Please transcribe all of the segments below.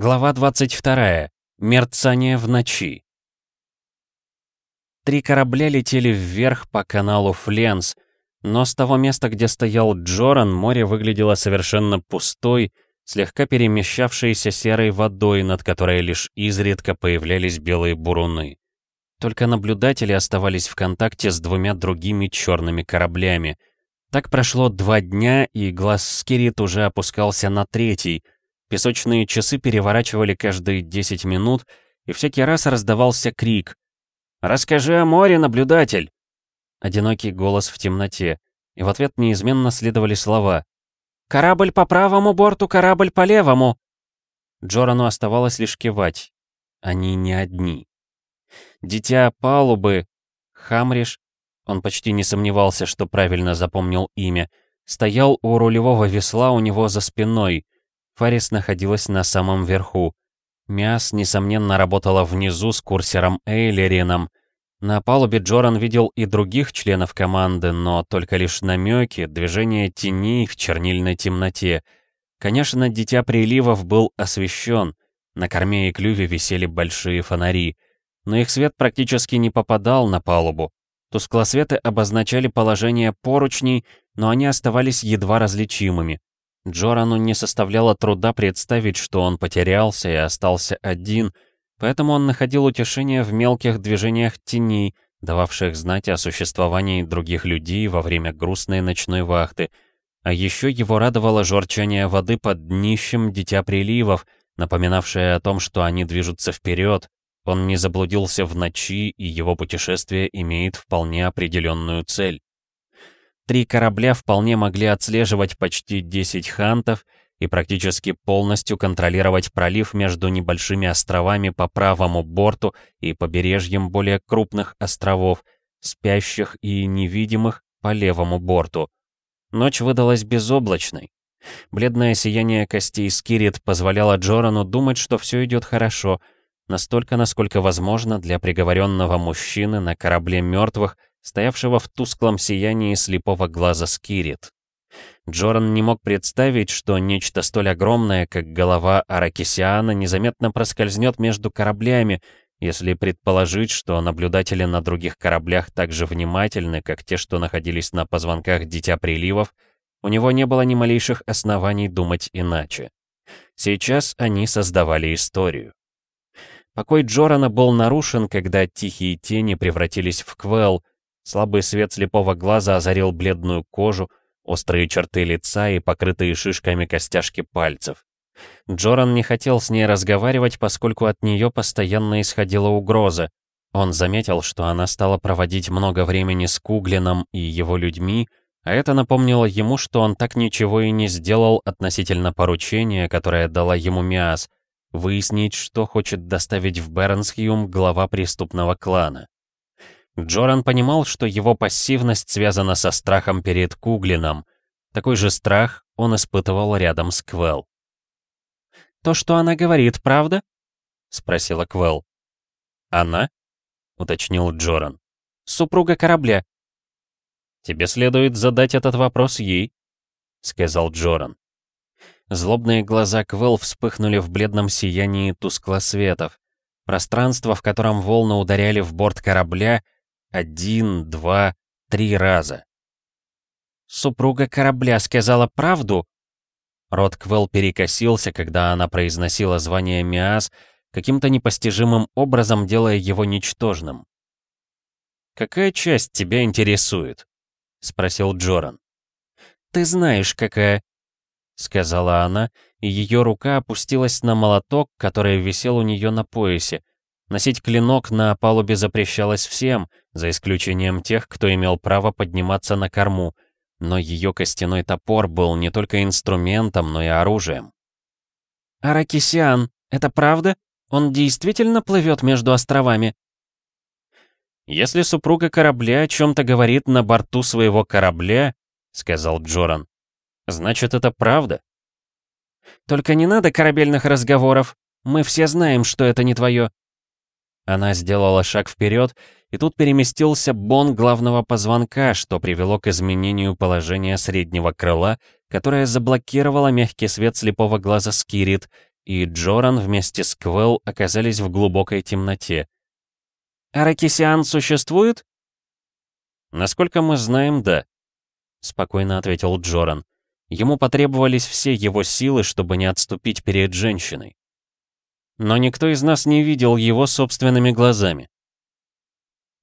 Глава 22. Мерцание в ночи. Три корабля летели вверх по каналу Фленс, но с того места, где стоял Джоран, море выглядело совершенно пустой, слегка перемещавшейся серой водой, над которой лишь изредка появлялись белые буруны. Только наблюдатели оставались в контакте с двумя другими черными кораблями. Так прошло два дня, и глаз Скирит уже опускался на третий — Песочные часы переворачивали каждые 10 минут, и всякий раз раздавался крик. «Расскажи о море, наблюдатель!» Одинокий голос в темноте, и в ответ неизменно следовали слова. «Корабль по правому борту, корабль по левому!» Джорану оставалось лишь кивать. Они не одни. Дитя палубы, Хамриш, он почти не сомневался, что правильно запомнил имя, стоял у рулевого весла у него за спиной — Фарис находилась на самом верху. Миас, несомненно, работала внизу с курсером Эйлерином. На палубе Джоран видел и других членов команды, но только лишь намеки, движения теней в чернильной темноте. Конечно, Дитя Приливов был освещен. На корме и клюве висели большие фонари. Но их свет практически не попадал на палубу. Тусклосветы обозначали положение поручней, но они оставались едва различимыми. Джорану не составляло труда представить, что он потерялся и остался один, поэтому он находил утешение в мелких движениях теней, дававших знать о существовании других людей во время грустной ночной вахты. А еще его радовало журчание воды под днищем Дитя Приливов, напоминавшее о том, что они движутся вперед. Он не заблудился в ночи, и его путешествие имеет вполне определенную цель. Три корабля вполне могли отслеживать почти 10 хантов и практически полностью контролировать пролив между небольшими островами по правому борту и побережьем более крупных островов, спящих и невидимых по левому борту. Ночь выдалась безоблачной. Бледное сияние костей Скирит позволяло Джорану думать, что все идет хорошо, настолько, насколько возможно для приговоренного мужчины на корабле мертвых стоявшего в тусклом сиянии слепого глаза Скирит. Джоран не мог представить, что нечто столь огромное, как голова Аракисиана, незаметно проскользнет между кораблями, если предположить, что наблюдатели на других кораблях так же внимательны, как те, что находились на позвонках Дитя Приливов, у него не было ни малейших оснований думать иначе. Сейчас они создавали историю. Покой Джорана был нарушен, когда тихие тени превратились в квел, Слабый свет слепого глаза озарил бледную кожу, острые черты лица и покрытые шишками костяшки пальцев. Джоран не хотел с ней разговаривать, поскольку от нее постоянно исходила угроза. Он заметил, что она стала проводить много времени с Куглином и его людьми, а это напомнило ему, что он так ничего и не сделал относительно поручения, которое дала ему Миас, выяснить, что хочет доставить в Бернсхиум глава преступного клана. Джоран понимал, что его пассивность связана со страхом перед Куглином. Такой же страх он испытывал рядом с Квел. «То, что она говорит, правда?» — спросила Квел. «Она?» — уточнил Джоран. «Супруга корабля». «Тебе следует задать этот вопрос ей», — сказал Джоран. Злобные глаза Квел вспыхнули в бледном сиянии тусклосветов. Пространство, в котором волны ударяли в борт корабля — один, два, три раза. «Супруга корабля сказала правду?» Рот Квелл перекосился, когда она произносила звание Миас, каким-то непостижимым образом делая его ничтожным. «Какая часть тебя интересует?» — спросил Джоран. «Ты знаешь, какая...» — сказала она, и ее рука опустилась на молоток, который висел у нее на поясе, Носить клинок на палубе запрещалось всем, за исключением тех, кто имел право подниматься на корму, но ее костяной топор был не только инструментом, но и оружием. «Аракисиан, это правда? Он действительно плывет между островами?» «Если супруга корабля о чем-то говорит на борту своего корабля», — сказал Джоран, — «значит, это правда». «Только не надо корабельных разговоров. Мы все знаем, что это не твое. Она сделала шаг вперед, и тут переместился бон главного позвонка, что привело к изменению положения среднего крыла, которое заблокировало мягкий свет слепого глаза Скирит, и Джоран вместе с Квелл оказались в глубокой темноте. «Аракисиан существует?» «Насколько мы знаем, да», — спокойно ответил Джоран. Ему потребовались все его силы, чтобы не отступить перед женщиной. Но никто из нас не видел его собственными глазами.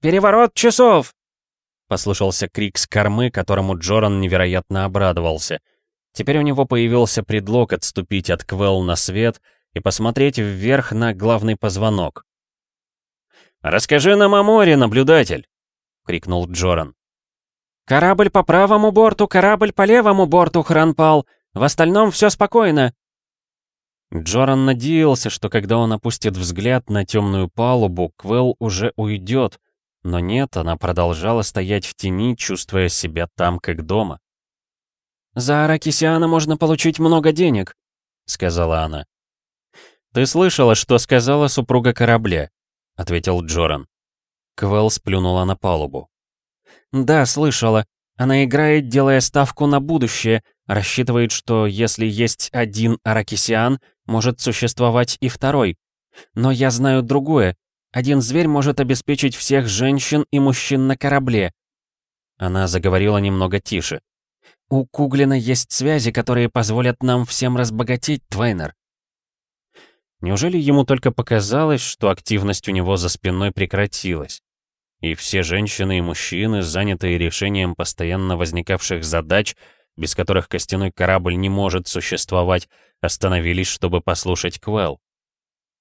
«Переворот часов!» — послышался крик с кормы, которому Джоран невероятно обрадовался. Теперь у него появился предлог отступить от Квелл на свет и посмотреть вверх на главный позвонок. «Расскажи нам о море, наблюдатель!» — крикнул Джоран. «Корабль по правому борту, корабль по левому борту, Хранпал. В остальном все спокойно». Джоран надеялся, что когда он опустит взгляд на темную палубу, Квелл уже уйдет, но нет, она продолжала стоять в тени, чувствуя себя там, как дома. «За Аракисиана можно получить много денег», — сказала она. «Ты слышала, что сказала супруга корабля?» — ответил Джоран. Квелл сплюнула на палубу. «Да, слышала. Она играет, делая ставку на будущее, рассчитывает, что если есть один Аракисиан, может существовать и второй. Но я знаю другое. Один зверь может обеспечить всех женщин и мужчин на корабле». Она заговорила немного тише. «У Куглина есть связи, которые позволят нам всем разбогатеть, Твейнер. Неужели ему только показалось, что активность у него за спиной прекратилась? И все женщины и мужчины, занятые решением постоянно возникавших задач, без которых костяной корабль не может существовать, остановились, чтобы послушать Квелл.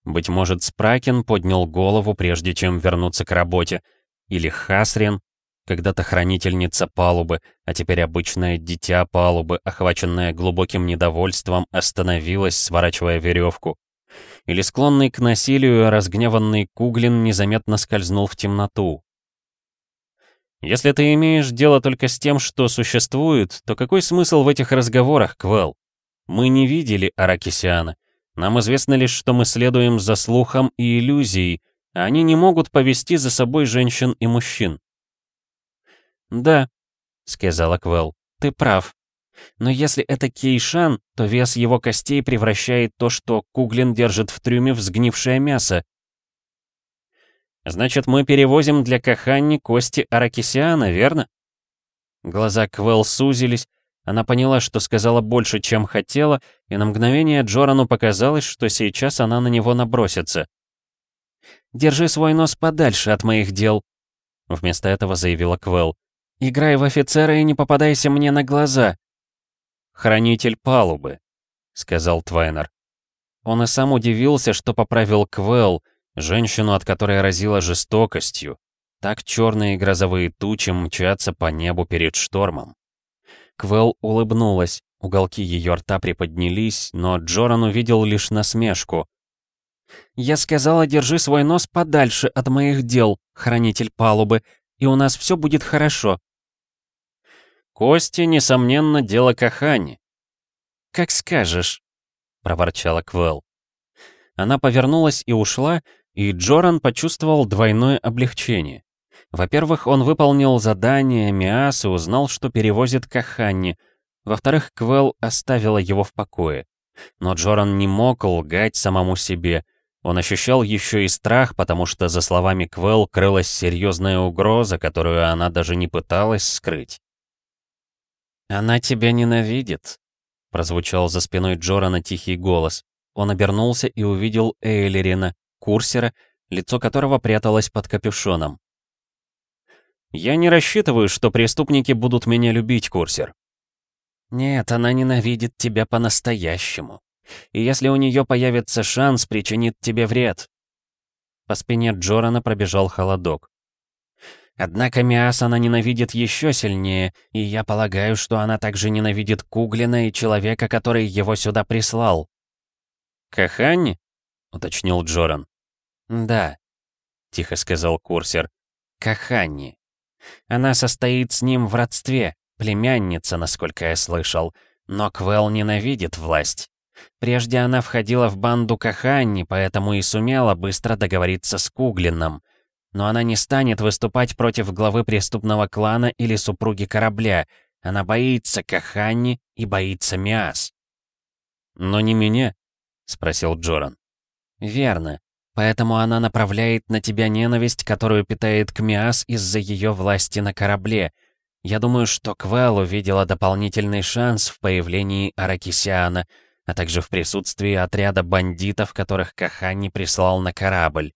Быть может, Спракен поднял голову, прежде чем вернуться к работе, или Хасрин, когда-то хранительница палубы, а теперь обычное дитя палубы, охваченное глубоким недовольством, остановилась, сворачивая веревку. Или склонный к насилию разгневанный Куглин незаметно скользнул в темноту. Если ты имеешь дело только с тем, что существует, то какой смысл в этих разговорах, Квел? Мы не видели Аракисиана. Нам известно лишь, что мы следуем за слухом и иллюзией, а они не могут повести за собой женщин и мужчин. «Да», — сказала Квел, — «ты прав. Но если это Кейшан, то вес его костей превращает то, что Куглин держит в трюме, в сгнившее мясо. Значит, мы перевозим для Каханни кости Аракисиана, верно? Глаза Квелл сузились, она поняла, что сказала больше, чем хотела, и на мгновение Джорану показалось, что сейчас она на него набросится. «Держи свой нос подальше от моих дел», — вместо этого заявила Квелл. «Играй в офицера и не попадайся мне на глаза». «Хранитель палубы», — сказал Твайнер. Он и сам удивился, что поправил Квелл, Женщину, от которой разило жестокостью. Так черные грозовые тучи мчатся по небу перед штормом. Квел улыбнулась, уголки ее рта приподнялись, но Джоран увидел лишь насмешку. «Я сказала, держи свой нос подальше от моих дел, хранитель палубы, и у нас все будет хорошо». «Кости, несомненно, дело Кахани». «Как скажешь», — проворчала Квел. Она повернулась и ушла, и Джоран почувствовал двойное облегчение. Во-первых, он выполнил задание Миас и узнал, что перевозит Каханни. Во-вторых, Квел оставила его в покое. Но Джоран не мог лгать самому себе. Он ощущал еще и страх, потому что за словами Квел крылась серьезная угроза, которую она даже не пыталась скрыть. «Она тебя ненавидит», — прозвучал за спиной Джорана тихий голос. Он обернулся и увидел Эйлерина, курсера, лицо которого пряталось под капюшоном. «Я не рассчитываю, что преступники будут меня любить, курсер». «Нет, она ненавидит тебя по-настоящему. И если у нее появится шанс, причинит тебе вред». По спине Джорана пробежал холодок. Однако Миас она ненавидит еще сильнее, и я полагаю, что она также ненавидит Куглина и человека, который его сюда прислал. «Каханни?» — уточнил Джоран. «Да», — тихо сказал курсер. «Каханни. Она состоит с ним в родстве, племянница, насколько я слышал. Но Квел ненавидит власть. Прежде она входила в банду Каханни, поэтому и сумела быстро договориться с Куглином. Но она не станет выступать против главы преступного клана или супруги корабля. Она боится Каханни и боится Миас. «Но не меня», — спросил Джоран. «Верно. Поэтому она направляет на тебя ненависть, которую питает Кмиас из-за ее власти на корабле. Я думаю, что Квел увидела дополнительный шанс в появлении Аракисиана, а также в присутствии отряда бандитов, которых Кахани прислал на корабль.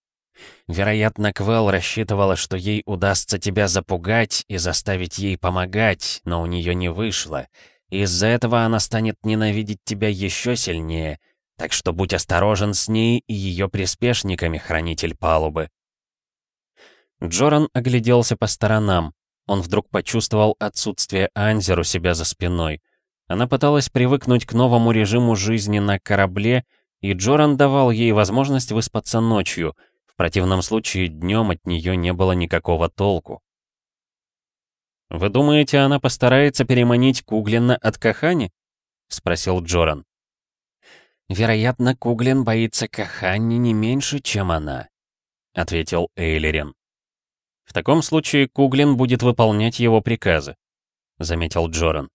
Вероятно, Квел рассчитывала, что ей удастся тебя запугать и заставить ей помогать, но у нее не вышло. Из-за этого она станет ненавидеть тебя еще сильнее, так что будь осторожен с ней и ее приспешниками, хранитель палубы. Джоран огляделся по сторонам. Он вдруг почувствовал отсутствие Анзер у себя за спиной. Она пыталась привыкнуть к новому режиму жизни на корабле, и Джоран давал ей возможность выспаться ночью. В противном случае днем от нее не было никакого толку. «Вы думаете, она постарается переманить Куглина от Кахани?» — спросил Джоран. «Вероятно, Куглин боится Каханни не меньше, чем она», — ответил Эйлерин. «В таком случае Куглин будет выполнять его приказы», — заметил Джоран.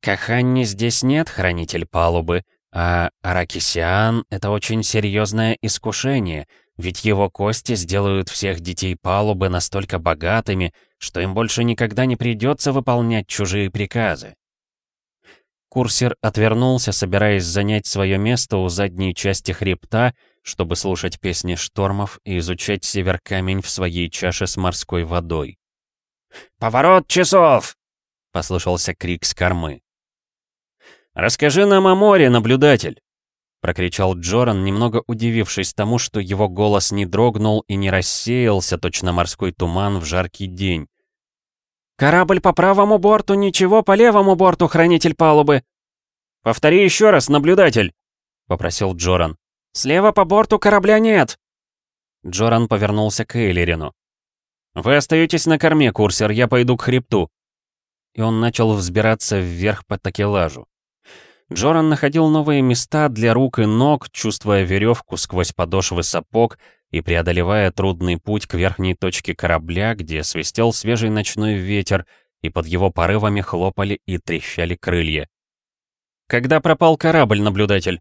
«Каханни здесь нет, хранитель палубы, а Аракисиан — это очень серьезное искушение, ведь его кости сделают всех детей палубы настолько богатыми, что им больше никогда не придется выполнять чужие приказы. Курсер отвернулся, собираясь занять свое место у задней части хребта, чтобы слушать песни штормов и изучать север-камень в своей чаше с морской водой. «Поворот часов!» — послышался крик с кормы. «Расскажи нам о море, наблюдатель!» — прокричал Джоран, немного удивившись тому, что его голос не дрогнул и не рассеялся, точно морской туман в жаркий день. «Корабль по правому борту, ничего по левому борту, хранитель палубы!» «Повтори еще раз, наблюдатель!» — попросил Джоран. «Слева по борту корабля нет!» Джоран повернулся к Эйлерину. «Вы остаетесь на корме, курсер, я пойду к хребту». И он начал взбираться вверх по такелажу. Джоран находил новые места для рук и ног, чувствуя веревку сквозь подошвы сапог и преодолевая трудный путь к верхней точке корабля, где свистел свежий ночной ветер, и под его порывами хлопали и трещали крылья. «Когда пропал корабль, наблюдатель?»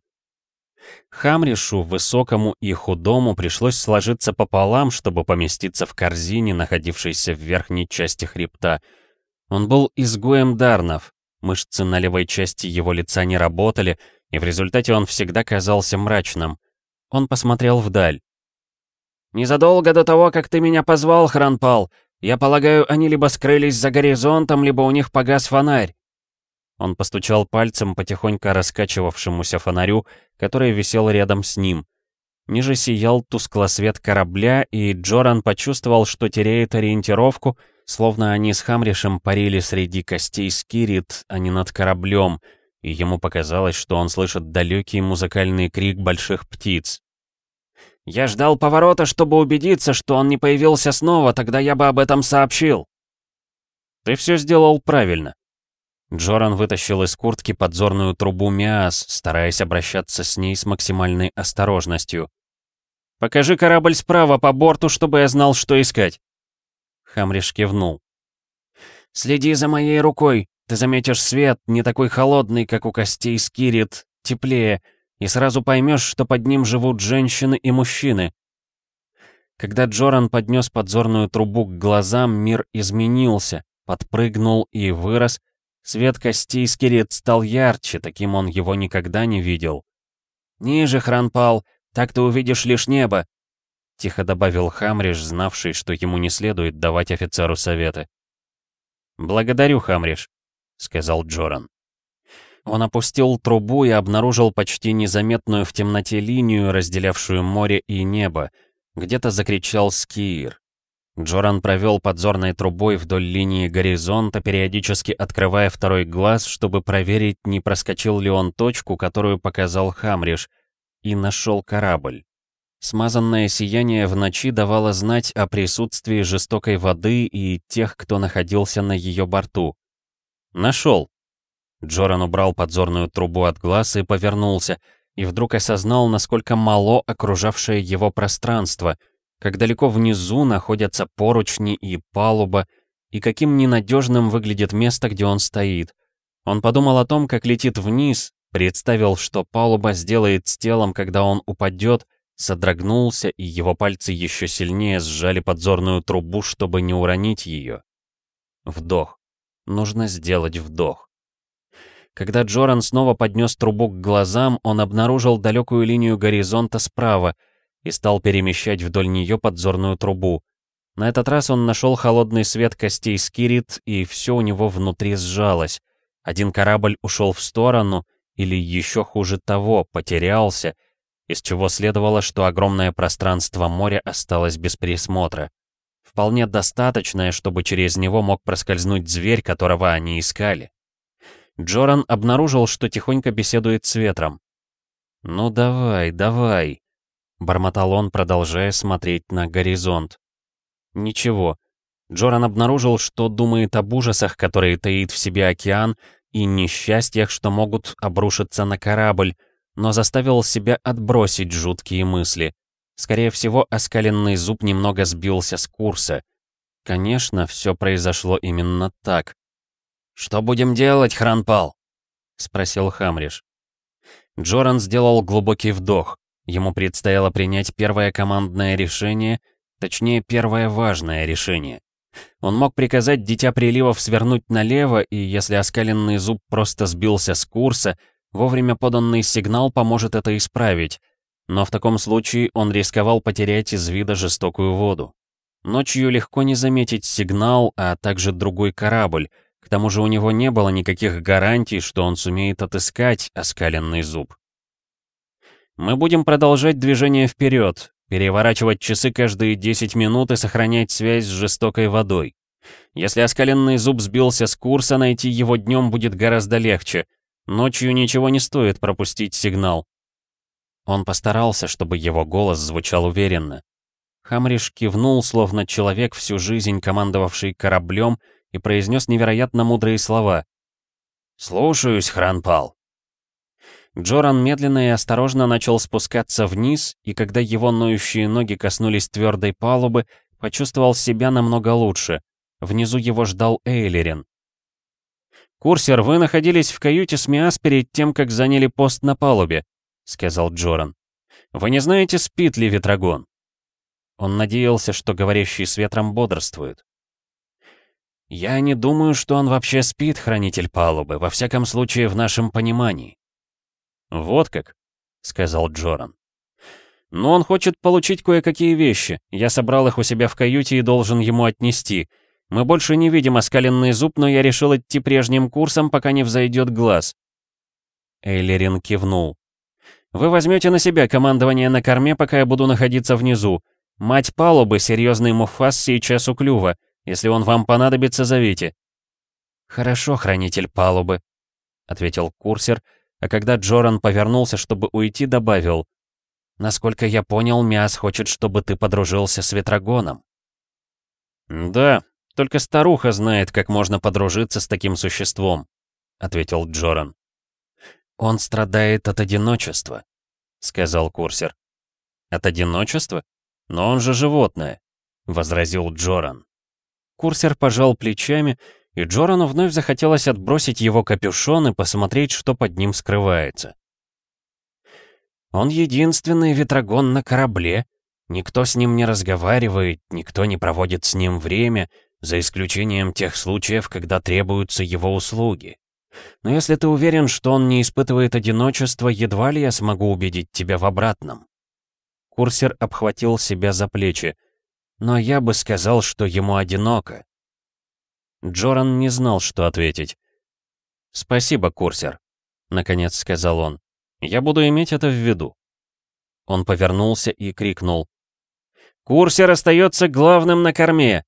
Хамришу, высокому и худому, пришлось сложиться пополам, чтобы поместиться в корзине, находившейся в верхней части хребта. Он был изгоем Дарнов, мышцы на левой части его лица не работали, и в результате он всегда казался мрачным. Он посмотрел вдаль. «Незадолго до того, как ты меня позвал, Хранпал, я полагаю, они либо скрылись за горизонтом, либо у них погас фонарь». Он постучал пальцем по тихонько раскачивавшемуся фонарю, который висел рядом с ним. Ниже сиял тусклосвет корабля, и Джоран почувствовал, что теряет ориентировку, словно они с Хамришем парили среди костей Скирит, а не над кораблем, и ему показалось, что он слышит далекий музыкальный крик больших птиц. Я ждал поворота, чтобы убедиться, что он не появился снова, тогда я бы об этом сообщил. Ты все сделал правильно. Джоран вытащил из куртки подзорную трубу Миас, стараясь обращаться с ней с максимальной осторожностью. «Покажи корабль справа по борту, чтобы я знал, что искать». Хамриш кивнул. «Следи за моей рукой. Ты заметишь свет, не такой холодный, как у костей Скирит, теплее, и сразу поймешь, что под ним живут женщины и мужчины. Когда Джоран поднес подзорную трубу к глазам, мир изменился, подпрыгнул и вырос. Свет костей скелет стал ярче, таким он его никогда не видел. «Ниже, Хранпал, так ты увидишь лишь небо», — тихо добавил Хамриш, знавший, что ему не следует давать офицеру советы. «Благодарю, Хамриш», — сказал Джоран. Он опустил трубу и обнаружил почти незаметную в темноте линию, разделявшую море и небо. Где-то закричал скиир. Джоран провел подзорной трубой вдоль линии горизонта, периодически открывая второй глаз, чтобы проверить, не проскочил ли он точку, которую показал Хамриш, и нашел корабль. Смазанное сияние в ночи давало знать о присутствии жестокой воды и тех, кто находился на ее борту. «Нашел», Джоран убрал подзорную трубу от глаз и повернулся, и вдруг осознал, насколько мало окружавшее его пространство, как далеко внизу находятся поручни и палуба, и каким ненадежным выглядит место, где он стоит. Он подумал о том, как летит вниз, Представил, что палуба сделает с телом, когда он упадет, содрогнулся, и его пальцы еще сильнее сжали подзорную трубу, чтобы не уронить ее. Вдох. Нужно сделать вдох. Когда Джоран снова поднес трубу к глазам, он обнаружил далекую линию горизонта справа и стал перемещать вдоль нее подзорную трубу. На этот раз он нашел холодный свет костей Скирит, и все у него внутри сжалось. Один корабль ушел в сторону, или еще хуже того, потерялся, из чего следовало, что огромное пространство моря осталось без присмотра. Вполне достаточное, чтобы через него мог проскользнуть зверь, которого они искали. Джоран обнаружил, что тихонько беседует с ветром. «Ну давай, давай», — бормотал он, продолжая смотреть на горизонт. Ничего. Джоран обнаружил, что думает об ужасах, которые таит в себе океан, и несчастьях, что могут обрушиться на корабль, но заставил себя отбросить жуткие мысли. Скорее всего, оскаленный зуб немного сбился с курса. Конечно, все произошло именно так. «Что будем делать, Хранпал?» — спросил Хамриш. Джоран сделал глубокий вдох. Ему предстояло принять первое командное решение, точнее, первое важное решение. Он мог приказать Дитя Приливов свернуть налево, и если оскаленный зуб просто сбился с курса, вовремя поданный сигнал поможет это исправить. Но в таком случае он рисковал потерять из вида жестокую воду. Ночью легко не заметить сигнал, а также другой корабль. К тому же у него не было никаких гарантий, что он сумеет отыскать оскаленный зуб. Мы будем продолжать движение вперед, Переворачивать часы каждые 10 минут и сохранять связь с жестокой водой. Если оскаленный зуб сбился с курса, найти его днем будет гораздо легче. Ночью ничего не стоит пропустить сигнал. Он постарался, чтобы его голос звучал уверенно. Хамриш кивнул, словно человек, всю жизнь командовавший кораблем, и произнес невероятно мудрые слова. «Слушаюсь, Хранпал». Джоран медленно и осторожно начал спускаться вниз, и когда его ноющие ноги коснулись твердой палубы, почувствовал себя намного лучше. Внизу его ждал Эйлерин. «Курсер, вы находились в каюте с Миас перед тем, как заняли пост на палубе», — сказал Джоран. «Вы не знаете, спит ли Ветрогон?» Он надеялся, что говорящий с ветром бодрствует. «Я не думаю, что он вообще спит, хранитель палубы, во всяком случае в нашем понимании. «Вот как», — сказал Джоран. «Но он хочет получить кое-какие вещи. Я собрал их у себя в каюте и должен ему отнести. Мы больше не видим оскаленный зуб, но я решил идти прежним курсом, пока не взойдет глаз». Эйлерин кивнул. «Вы возьмете на себя командование на корме, пока я буду находиться внизу. Мать палубы, серьезный муфас, сейчас у клюва. Если он вам понадобится, зовите». «Хорошо, хранитель палубы», — ответил курсер, — а когда Джоран повернулся, чтобы уйти, добавил, «Насколько я понял, Миас хочет, чтобы ты подружился с Ветрогоном». «Да, только старуха знает, как можно подружиться с таким существом», — ответил Джоран. «Он страдает от одиночества», — сказал курсер. «От одиночества? Но он же животное», — возразил Джоран. Курсер пожал плечами и Джорану вновь захотелось отбросить его капюшон и посмотреть, что под ним скрывается. Он единственный ветрогон на корабле. Никто с ним не разговаривает, никто не проводит с ним время, за исключением тех случаев, когда требуются его услуги. Но если ты уверен, что он не испытывает одиночества, едва ли я смогу убедить тебя в обратном. Курсер обхватил себя за плечи. Но я бы сказал, что ему одиноко. Джоран не знал, что ответить. «Спасибо, курсер», — наконец сказал он. «Я буду иметь это в виду». Он повернулся и крикнул. «Курсер остается главным на корме!»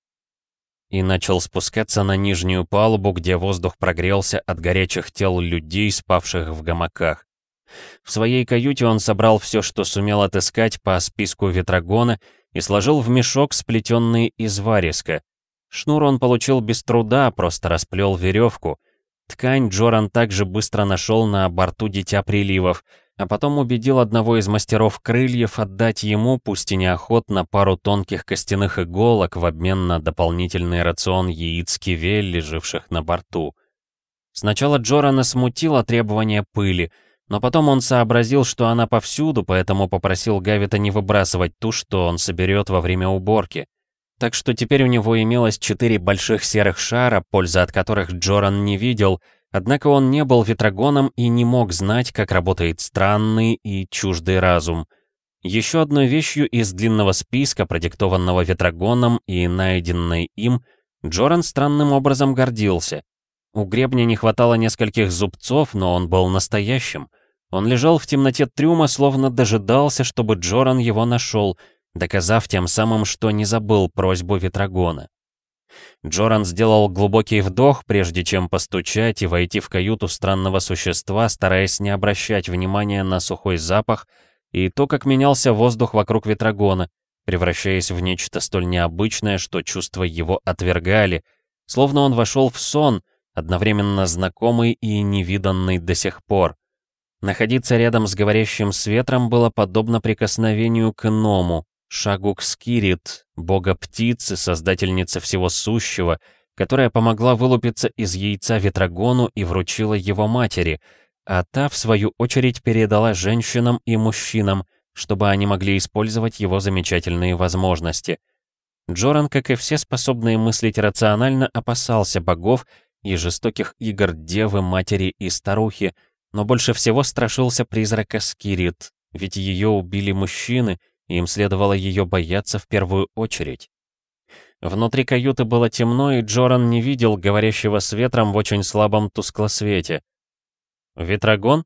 И начал спускаться на нижнюю палубу, где воздух прогрелся от горячих тел людей, спавших в гамаках. В своей каюте он собрал все, что сумел отыскать по списку ветрогона, и сложил в мешок, сплетенный из вариска. Шнур он получил без труда, просто расплел веревку. Ткань Джоран также быстро нашел на борту Дитя Приливов, а потом убедил одного из мастеров крыльев отдать ему, пусть и неохотно, пару тонких костяных иголок в обмен на дополнительный рацион яиц кивель, лежавших на борту. Сначала Джорана смутило требование пыли, но потом он сообразил, что она повсюду, поэтому попросил Гавита не выбрасывать ту, что он соберет во время уборки. Так что теперь у него имелось четыре больших серых шара, пользы от которых Джоран не видел, однако он не был ветрогоном и не мог знать, как работает странный и чуждый разум. Еще одной вещью из длинного списка, продиктованного ветрогоном и найденной им, Джоран странным образом гордился. У гребня не хватало нескольких зубцов, но он был настоящим. Он лежал в темноте трюма, словно дожидался, чтобы Джоран его нашел, доказав тем самым, что не забыл просьбу Ветрогона. Джоран сделал глубокий вдох, прежде чем постучать и войти в каюту странного существа, стараясь не обращать внимания на сухой запах и то, как менялся воздух вокруг Ветрогона, превращаясь в нечто столь необычное, что чувства его отвергали, словно он вошел в сон, одновременно знакомый и невиданный до сих пор. Находиться рядом с говорящим с ветром было подобно прикосновению к иному, шагу к Скирит, бога птицы, создательницы всего сущего, которая помогла вылупиться из яйца Ветрогону и вручила его матери, а та, в свою очередь, передала женщинам и мужчинам, чтобы они могли использовать его замечательные возможности. Джоран, как и все способные мыслить рационально, опасался богов и жестоких игр девы, матери и старухи, но больше всего страшился призрака Скирит, ведь ее убили мужчины, и им следовало ее бояться в первую очередь. Внутри каюты было темно, и Джоран не видел говорящего с ветром в очень слабом тусклосвете. «Ветрогон?»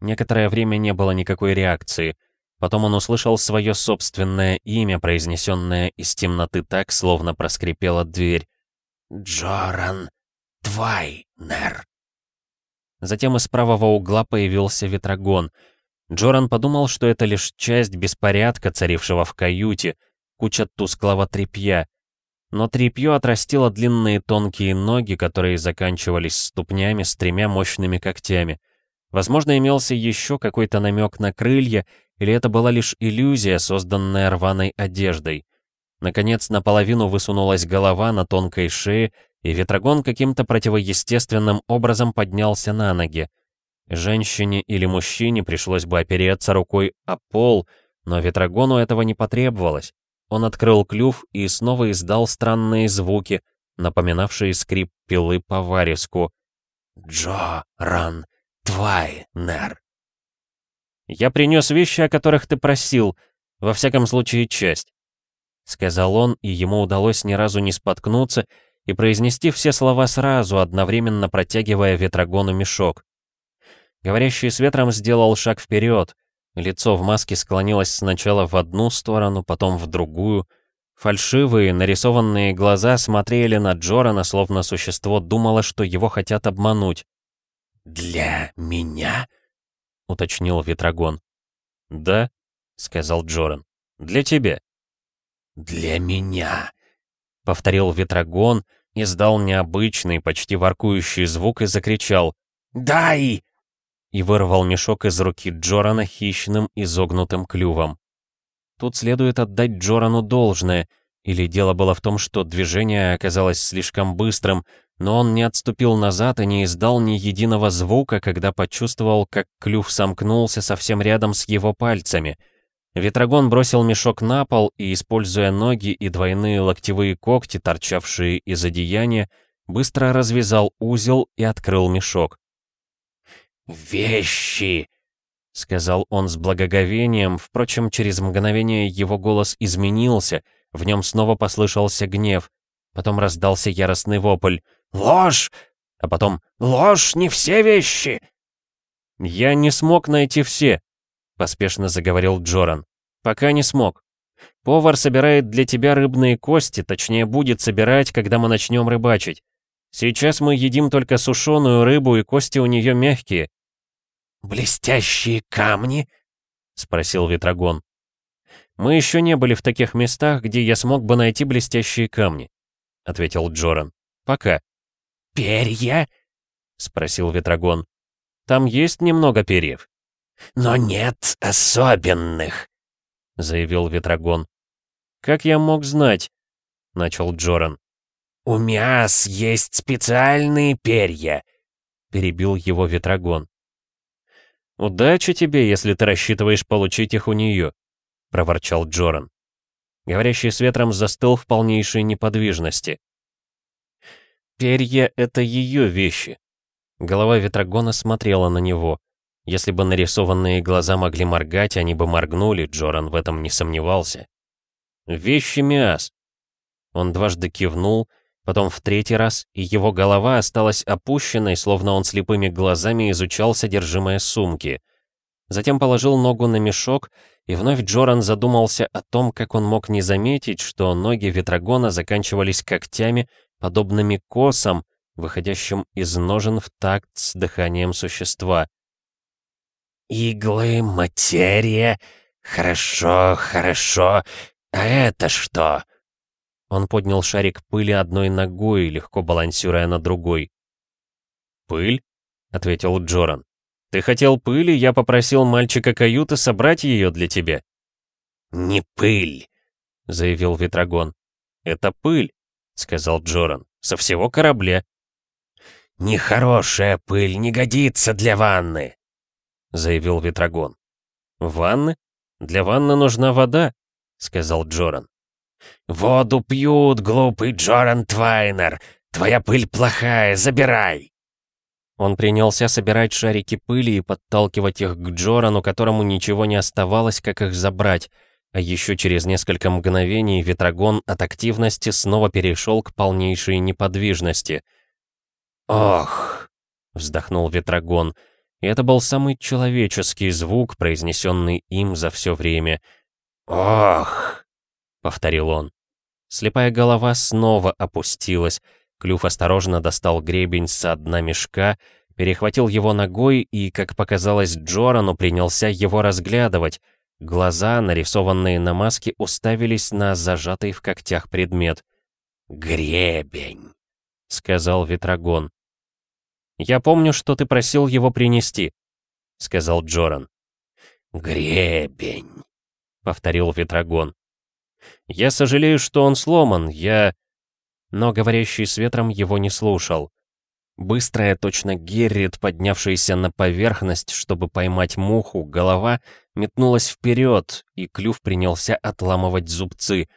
Некоторое время не было никакой реакции. Потом он услышал свое собственное имя, произнесенное из темноты так, словно проскрипела дверь. «Джоран Твайнер». Затем из правого угла появился ветрогон. Джоран подумал, что это лишь часть беспорядка, царившего в каюте, куча тусклого тряпья. Но тряпье отрастило длинные тонкие ноги, которые заканчивались ступнями с тремя мощными когтями. Возможно, имелся еще какой-то намек на крылья, или это была лишь иллюзия, созданная рваной одеждой. Наконец, наполовину высунулась голова на тонкой шее, и Ветрогон каким-то противоестественным образом поднялся на ноги. Женщине или мужчине пришлось бы опереться рукой о пол, но Ветрогону этого не потребовалось. Он открыл клюв и снова издал странные звуки, напоминавшие скрип пилы по вариску. «Джо Ран Твайнер». «Я принес вещи, о которых ты просил, во всяком случае часть», — сказал он, и ему удалось ни разу не споткнуться и произнести все слова сразу, одновременно протягивая ветрогону мешок. Говорящий с ветром сделал шаг вперед. Лицо в маске склонилось сначала в одну сторону, потом в другую. Фальшивые, нарисованные глаза смотрели на Джорана, словно существо думало, что его хотят обмануть. «Для меня?» — уточнил Ветрогон. «Да», — сказал Джоран. «Для тебя». «Для меня», — повторил Ветрогон, издал необычный, почти воркующий звук и закричал «Дай!» и вырвал мешок из руки Джорана хищным изогнутым клювом. Тут следует отдать Джорану должное, или дело было в том, что движение оказалось слишком быстрым, но он не отступил назад и не издал ни единого звука, когда почувствовал, как клюв сомкнулся совсем рядом с его пальцами — Ветрогон бросил мешок на пол и, используя ноги и двойные локтевые когти, торчавшие из одеяния, быстро развязал узел и открыл мешок. «Вещи!» — сказал он с благоговением, впрочем, через мгновение его голос изменился, в нем снова послышался гнев, потом раздался яростный вопль «Ложь!», а потом «Ложь, не все вещи!» «Я не смог найти все», — поспешно заговорил Джоран. «Пока не смог. Повар собирает для тебя рыбные кости, точнее, будет собирать, когда мы начнем рыбачить. Сейчас мы едим только сушеную рыбу, и кости у нее мягкие». «Блестящие камни?» — спросил Ветрогон. «Мы еще не были в таких местах, где я смог бы найти блестящие камни», — ответил Джоран. «Пока». «Перья?» — спросил Ветрогон. «Там есть немного перьев». «Но нет особенных», — заявил Ветрогон. «Как я мог знать?» — начал Джоран. «У мяс есть специальные перья», — перебил его Ветрогон. «Удачи тебе, если ты рассчитываешь получить их у нее», — проворчал Джоран. Говорящий с ветром застыл в полнейшей неподвижности. «Перья — это ее вещи». Голова Ветрогона смотрела на него. Если бы нарисованные глаза могли моргать, они бы моргнули, Джоран в этом не сомневался. «Вещи Миас». Он дважды кивнул, потом в третий раз, и его голова осталась опущенной, словно он слепыми глазами изучал содержимое сумки. Затем положил ногу на мешок, и вновь Джоран задумался о том, как он мог не заметить, что ноги Ветрогона заканчивались когтями, подобными косам, выходящим из ножен в такт с дыханием существа. «Иглы, материя, хорошо, хорошо. А это что?» Он поднял шарик пыли одной ногой, легко балансируя на другой. «Пыль?» — ответил Джоран. «Ты хотел пыли, я попросил мальчика каюты собрать ее для тебя». «Не пыль», — заявил Ветрогон. «Это пыль», — сказал Джоран, — «со всего корабля». «Нехорошая пыль не годится для ванны», — заявил Ветрогон. «Ванны? Для ванны нужна вода», — сказал Джоран. «Воду пьют, глупый Джоран Твайнер! Твоя пыль плохая, забирай!» Он принялся собирать шарики пыли и подталкивать их к Джорану, которому ничего не оставалось, как их забрать. А еще через несколько мгновений Ветрогон от активности снова перешел к полнейшей неподвижности. «Ох!» — вздохнул Ветрогон. И это был самый человеческий звук, произнесенный им за все время. «Ох!» — повторил он. Слепая голова снова опустилась. Клюв осторожно достал гребень с дна мешка, перехватил его ногой и, как показалось Джорану, принялся его разглядывать. Глаза, нарисованные на маске, уставились на зажатый в когтях предмет. «Гребень», — сказал Ветрогон. «Я помню, что ты просил его принести», — сказал Джоран. «Гребень», — повторил Ветрогон. «Я сожалею, что он сломан, я...» Но говорящий с ветром его не слушал. Быстрая, точно Геррит, поднявшаяся на поверхность, чтобы поймать муху, голова метнулась вперед, и клюв принялся отламывать зубцы.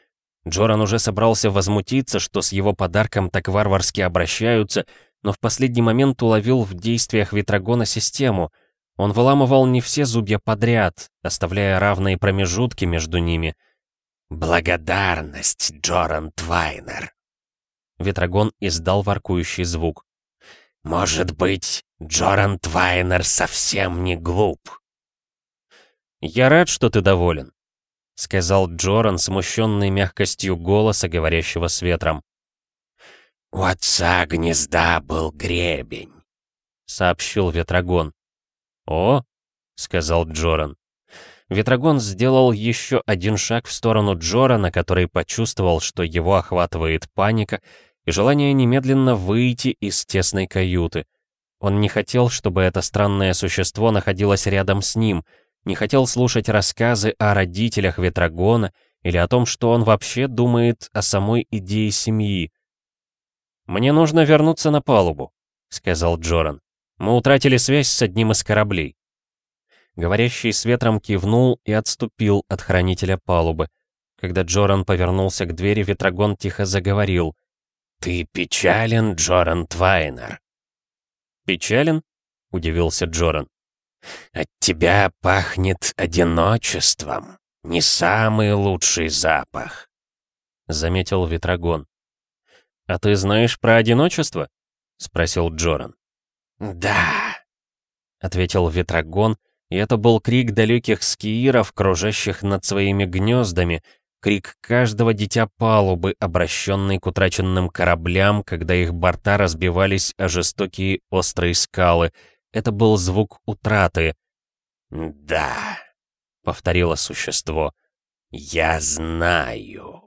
Джоран уже собрался возмутиться, что с его подарком так варварски обращаются, но в последний момент уловил в действиях Ветрогона систему. Он выламывал не все зубья подряд, оставляя равные промежутки между ними. «Благодарность, Джоран Твайнер!» Ветрогон издал воркующий звук. «Может быть, Джоран Твайнер совсем не глуп?» «Я рад, что ты доволен», — сказал Джоран, смущенный мягкостью голоса, говорящего с ветром. «У отца гнезда был гребень», — сообщил Ветрогон. «О», — сказал Джоран. Ветрогон сделал еще один шаг в сторону Джорана, который почувствовал, что его охватывает паника и желание немедленно выйти из тесной каюты. Он не хотел, чтобы это странное существо находилось рядом с ним, не хотел слушать рассказы о родителях Ветрогона или о том, что он вообще думает о самой идее семьи. «Мне нужно вернуться на палубу», — сказал Джоран. «Мы утратили связь с одним из кораблей». Говорящий с ветром кивнул и отступил от хранителя палубы. Когда Джоран повернулся к двери, Ветрогон тихо заговорил. «Ты печален, Джоран Твайнер?» «Печален?» — удивился Джоран. «От тебя пахнет одиночеством. Не самый лучший запах», — заметил Ветрогон. «А ты знаешь про одиночество?» — спросил Джоран. «Да», — ответил Ветрогон, и это был крик далеких скииров, кружащих над своими гнездами, крик каждого дитя палубы, обращенный к утраченным кораблям, когда их борта разбивались о жестокие острые скалы. Это был звук утраты. «Да», — повторило существо, — «я знаю».